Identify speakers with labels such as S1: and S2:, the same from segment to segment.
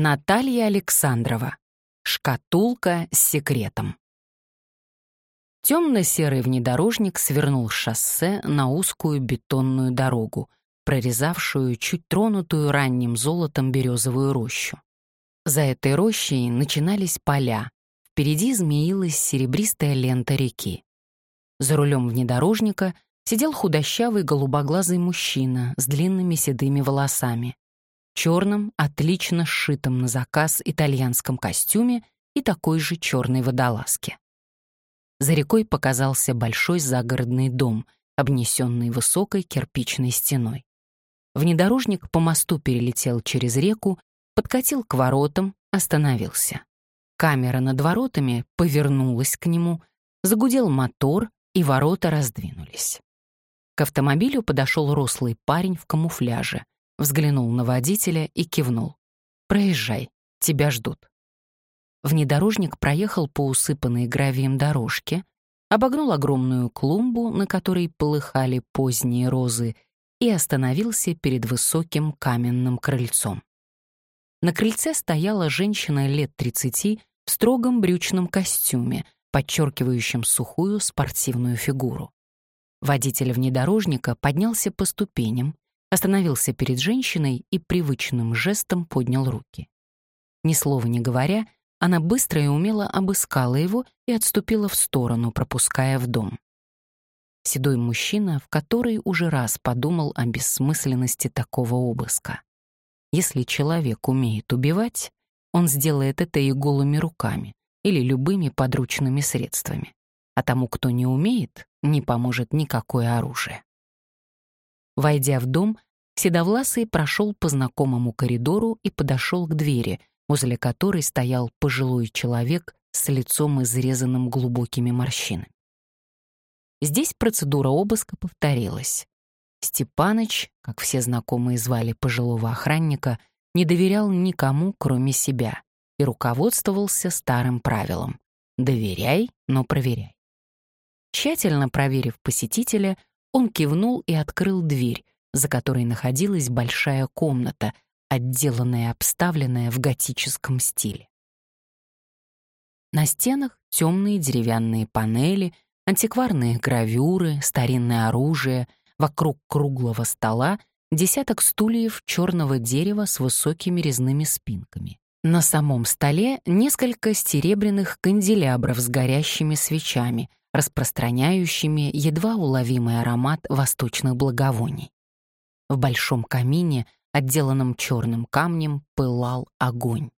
S1: Наталья Александрова. Шкатулка с секретом. Темно-серый внедорожник свернул с шоссе на узкую бетонную дорогу, прорезавшую чуть тронутую ранним золотом березовую рощу. За этой рощей начинались поля, впереди змеилась серебристая лента реки. За рулем внедорожника сидел худощавый голубоглазый мужчина с длинными седыми волосами, черном, отлично сшитом на заказ итальянском костюме и такой же черной водолазке. За рекой показался большой загородный дом, обнесенный высокой кирпичной стеной. Внедорожник по мосту перелетел через реку, подкатил к воротам, остановился. Камера над воротами повернулась к нему, загудел мотор, и ворота раздвинулись. К автомобилю подошел рослый парень в камуфляже — взглянул на водителя и кивнул. «Проезжай, тебя ждут». Внедорожник проехал по усыпанной гравием дорожке, обогнул огромную клумбу, на которой полыхали поздние розы, и остановился перед высоким каменным крыльцом. На крыльце стояла женщина лет 30 в строгом брючном костюме, подчеркивающем сухую спортивную фигуру. Водитель внедорожника поднялся по ступеням, остановился перед женщиной и привычным жестом поднял руки. Ни слова не говоря, она быстро и умело обыскала его и отступила в сторону, пропуская в дом. Седой мужчина, в который уже раз подумал о бессмысленности такого обыска. Если человек умеет убивать, он сделает это и голыми руками или любыми подручными средствами. А тому, кто не умеет, не поможет никакое оружие. Войдя в дом, Седовласый прошел по знакомому коридору и подошел к двери, возле которой стоял пожилой человек с лицом изрезанным глубокими морщинами. Здесь процедура обыска повторилась. Степаныч, как все знакомые звали пожилого охранника, не доверял никому, кроме себя, и руководствовался старым правилом «доверяй, но проверяй». Тщательно проверив посетителя, он кивнул и открыл дверь, за которой находилась большая комната, отделанная и обставленная в готическом стиле. На стенах темные деревянные панели, антикварные гравюры, старинное оружие, вокруг круглого стола десяток стульев черного дерева с высокими резными спинками. На самом столе несколько стеребряных канделябров с горящими свечами, распространяющими едва уловимый аромат восточных благовоний. В большом камине, отделанном черным камнем, пылал огонь.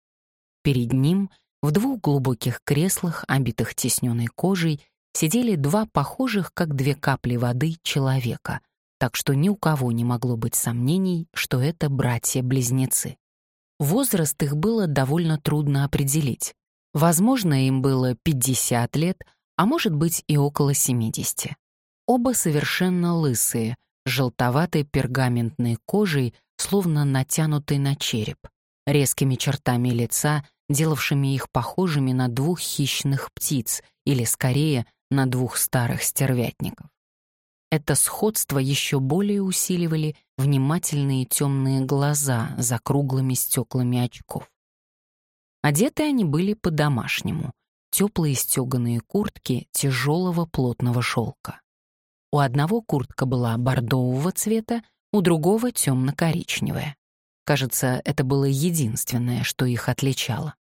S1: Перед ним, в двух глубоких креслах, обитых тесненной кожей, сидели два похожих, как две капли воды, человека, так что ни у кого не могло быть сомнений, что это братья-близнецы. Возраст их было довольно трудно определить. Возможно, им было 50 лет, а может быть и около 70. Оба совершенно лысые, с желтоватой пергаментной кожей, словно натянутой на череп, резкими чертами лица, делавшими их похожими на двух хищных птиц или, скорее, на двух старых стервятников. Это сходство еще более усиливали внимательные темные глаза за круглыми стеклами очков. Одеты они были по-домашнему, теплые стеганые куртки тяжелого плотного шелка. У одного куртка была бордового цвета, у другого темно-коричневая. Кажется, это было единственное, что их отличало.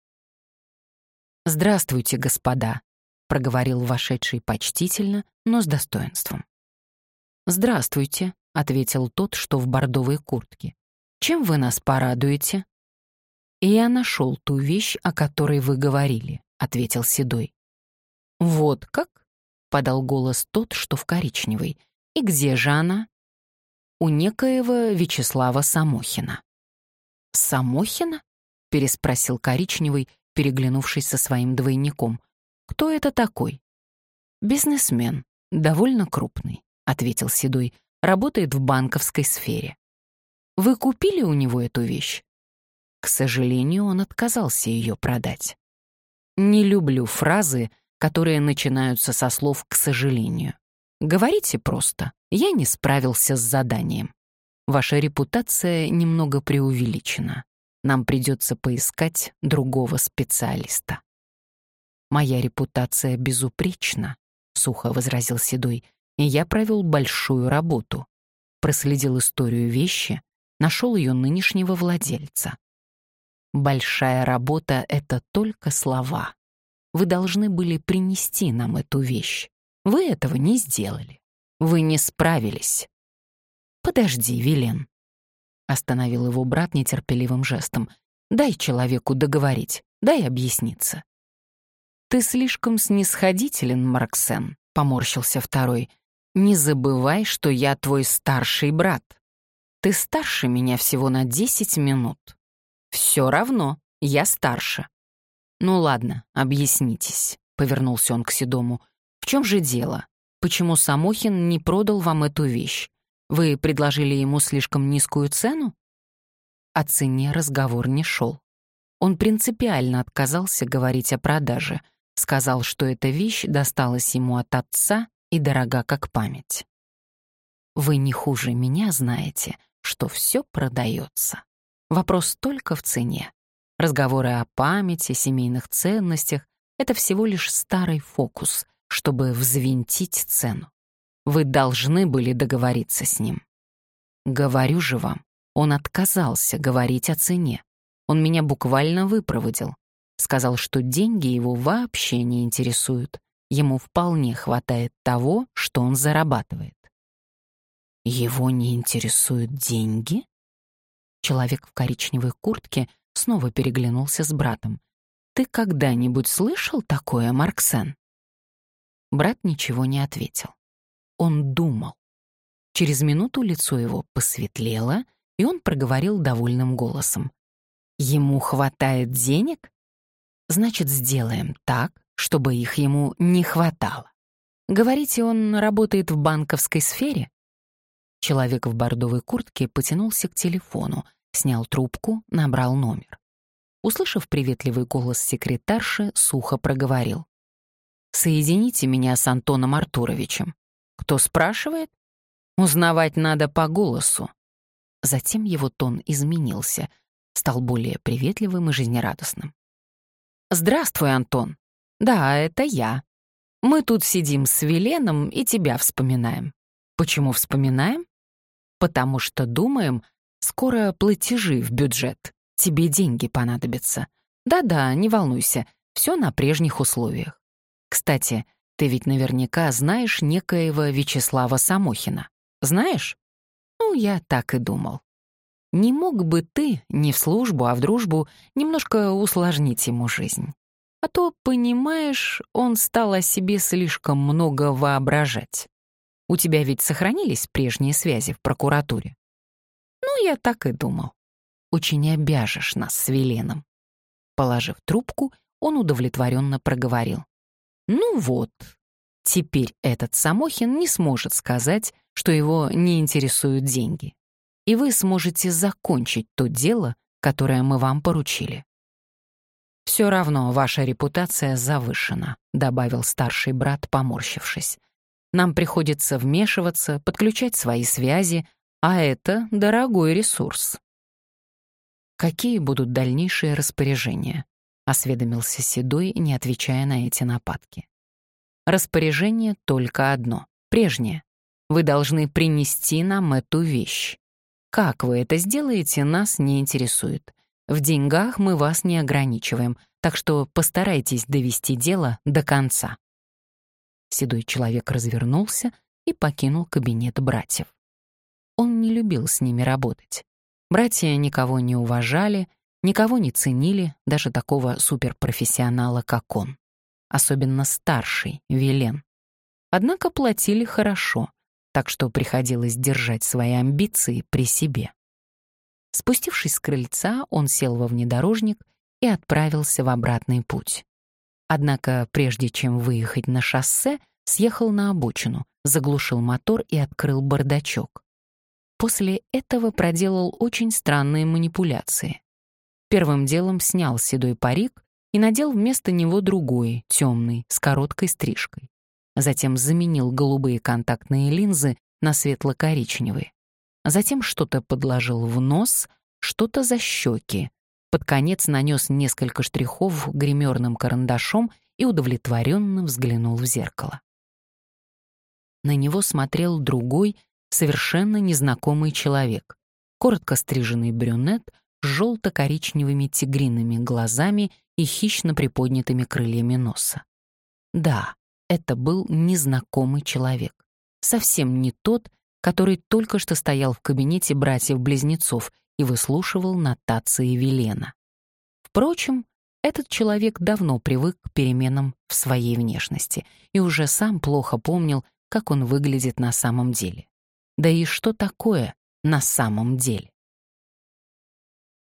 S1: «Здравствуйте, господа», — проговорил вошедший почтительно, но с достоинством. «Здравствуйте», — ответил тот, что в бордовой куртке. «Чем вы нас порадуете?» «И я нашел ту вещь, о которой вы говорили», — ответил Седой. «Вот как?» — подал голос тот, что в коричневой. «И где же она?» «У некоего Вячеслава Самохина». «Самохина?» — переспросил коричневый, переглянувшись со своим двойником. «Кто это такой?» «Бизнесмен, довольно крупный», — ответил Седой. «Работает в банковской сфере». «Вы купили у него эту вещь?» К сожалению, он отказался ее продать. Не люблю фразы, которые начинаются со слов «к сожалению». Говорите просто «я не справился с заданием». Ваша репутация немного преувеличена. нам придется поискать другого специалиста. «Моя репутация безупречна», — сухо возразил Седой, «и я провел большую работу. Проследил историю вещи, нашел ее нынешнего владельца. Большая работа — это только слова. Вы должны были принести нам эту вещь. Вы этого не сделали. Вы не справились. Подожди, Вилен. Остановил его брат нетерпеливым жестом. Дай человеку договорить, дай объясниться. Ты слишком снисходителен, Марксен, поморщился второй. Не забывай, что я твой старший брат. Ты старше меня всего на десять минут. Все равно, я старше. Ну ладно, объяснитесь, повернулся он к Седому. В чем же дело? Почему Самохин не продал вам эту вещь? Вы предложили ему слишком низкую цену? О цене разговор не шел. Он принципиально отказался говорить о продаже, сказал, что эта вещь досталась ему от отца и дорога как память. Вы не хуже меня знаете, что все продается. Вопрос только в цене. Разговоры о памяти, семейных ценностях — это всего лишь старый фокус, чтобы взвинтить цену. Вы должны были договориться с ним. Говорю же вам, он отказался говорить о цене. Он меня буквально выпроводил. Сказал, что деньги его вообще не интересуют. Ему вполне хватает того, что он зарабатывает. Его не интересуют деньги? Человек в коричневой куртке снова переглянулся с братом. «Ты когда-нибудь слышал такое, Марксен?» Брат ничего не ответил. Он думал. Через минуту лицо его посветлело, и он проговорил довольным голосом. «Ему хватает денег? Значит, сделаем так, чтобы их ему не хватало. Говорите, он работает в банковской сфере?» Человек в бордовой куртке потянулся к телефону, снял трубку, набрал номер. Услышав приветливый голос секретарши, сухо проговорил. Соедините меня с Антоном Артуровичем. Кто спрашивает? Узнавать надо по голосу. Затем его тон изменился, стал более приветливым и жизнерадостным. «Здравствуй, Антон. Да, это я. Мы тут сидим с Веленом и тебя вспоминаем. Почему вспоминаем? Потому что думаем, скоро платежи в бюджет, тебе деньги понадобятся. Да-да, не волнуйся, все на прежних условиях. Кстати, ты ведь наверняка знаешь некоего Вячеслава Самохина. Знаешь? Ну, я так и думал. Не мог бы ты, не в службу, а в дружбу, немножко усложнить ему жизнь? А то, понимаешь, он стал о себе слишком много воображать. У тебя ведь сохранились прежние связи в прокуратуре? Ну, я так и думал. Очень обяжешь нас с Веленом. Положив трубку, он удовлетворенно проговорил. Ну вот, теперь этот Самохин не сможет сказать, что его не интересуют деньги. И вы сможете закончить то дело, которое мы вам поручили. «Все равно ваша репутация завышена», — добавил старший брат, поморщившись. «Нам приходится вмешиваться, подключать свои связи, а это дорогой ресурс». «Какие будут дальнейшие распоряжения?» — осведомился Седой, не отвечая на эти нападки. «Распоряжение только одно, прежнее. Вы должны принести нам эту вещь. Как вы это сделаете, нас не интересует. В деньгах мы вас не ограничиваем, так что постарайтесь довести дело до конца». Седой человек развернулся и покинул кабинет братьев. Он не любил с ними работать. Братья никого не уважали, Никого не ценили, даже такого суперпрофессионала, как он. Особенно старший, Вилен. Однако платили хорошо, так что приходилось держать свои амбиции при себе. Спустившись с крыльца, он сел во внедорожник и отправился в обратный путь. Однако, прежде чем выехать на шоссе, съехал на обочину, заглушил мотор и открыл бардачок. После этого проделал очень странные манипуляции. Первым делом снял седой парик и надел вместо него другой, темный, с короткой стрижкой. Затем заменил голубые контактные линзы на светло-коричневые. Затем что-то подложил в нос, что-то за щеки. Под конец нанес несколько штрихов гримерным карандашом и удовлетворенно взглянул в зеркало. На него смотрел другой, совершенно незнакомый человек. Коротко стриженный брюнет с желто-коричневыми тигриными глазами и хищно приподнятыми крыльями носа. Да, это был незнакомый человек. Совсем не тот, который только что стоял в кабинете братьев-близнецов и выслушивал нотации Велена. Впрочем, этот человек давно привык к переменам в своей внешности и уже сам плохо помнил, как он выглядит на самом деле. Да и что такое на самом деле?